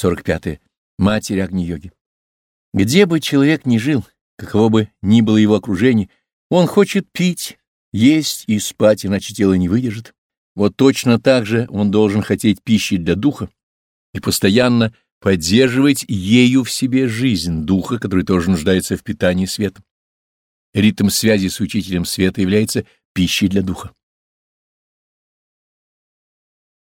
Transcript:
45. -е. Матерь Агни-йоги. Где бы человек ни жил, каково бы ни было его окружение, он хочет пить, есть и спать, иначе тело не выдержит. Вот точно так же он должен хотеть пищи для духа и постоянно поддерживать ею в себе жизнь духа, который тоже нуждается в питании светом. Ритм связи с учителем света является пищей для духа.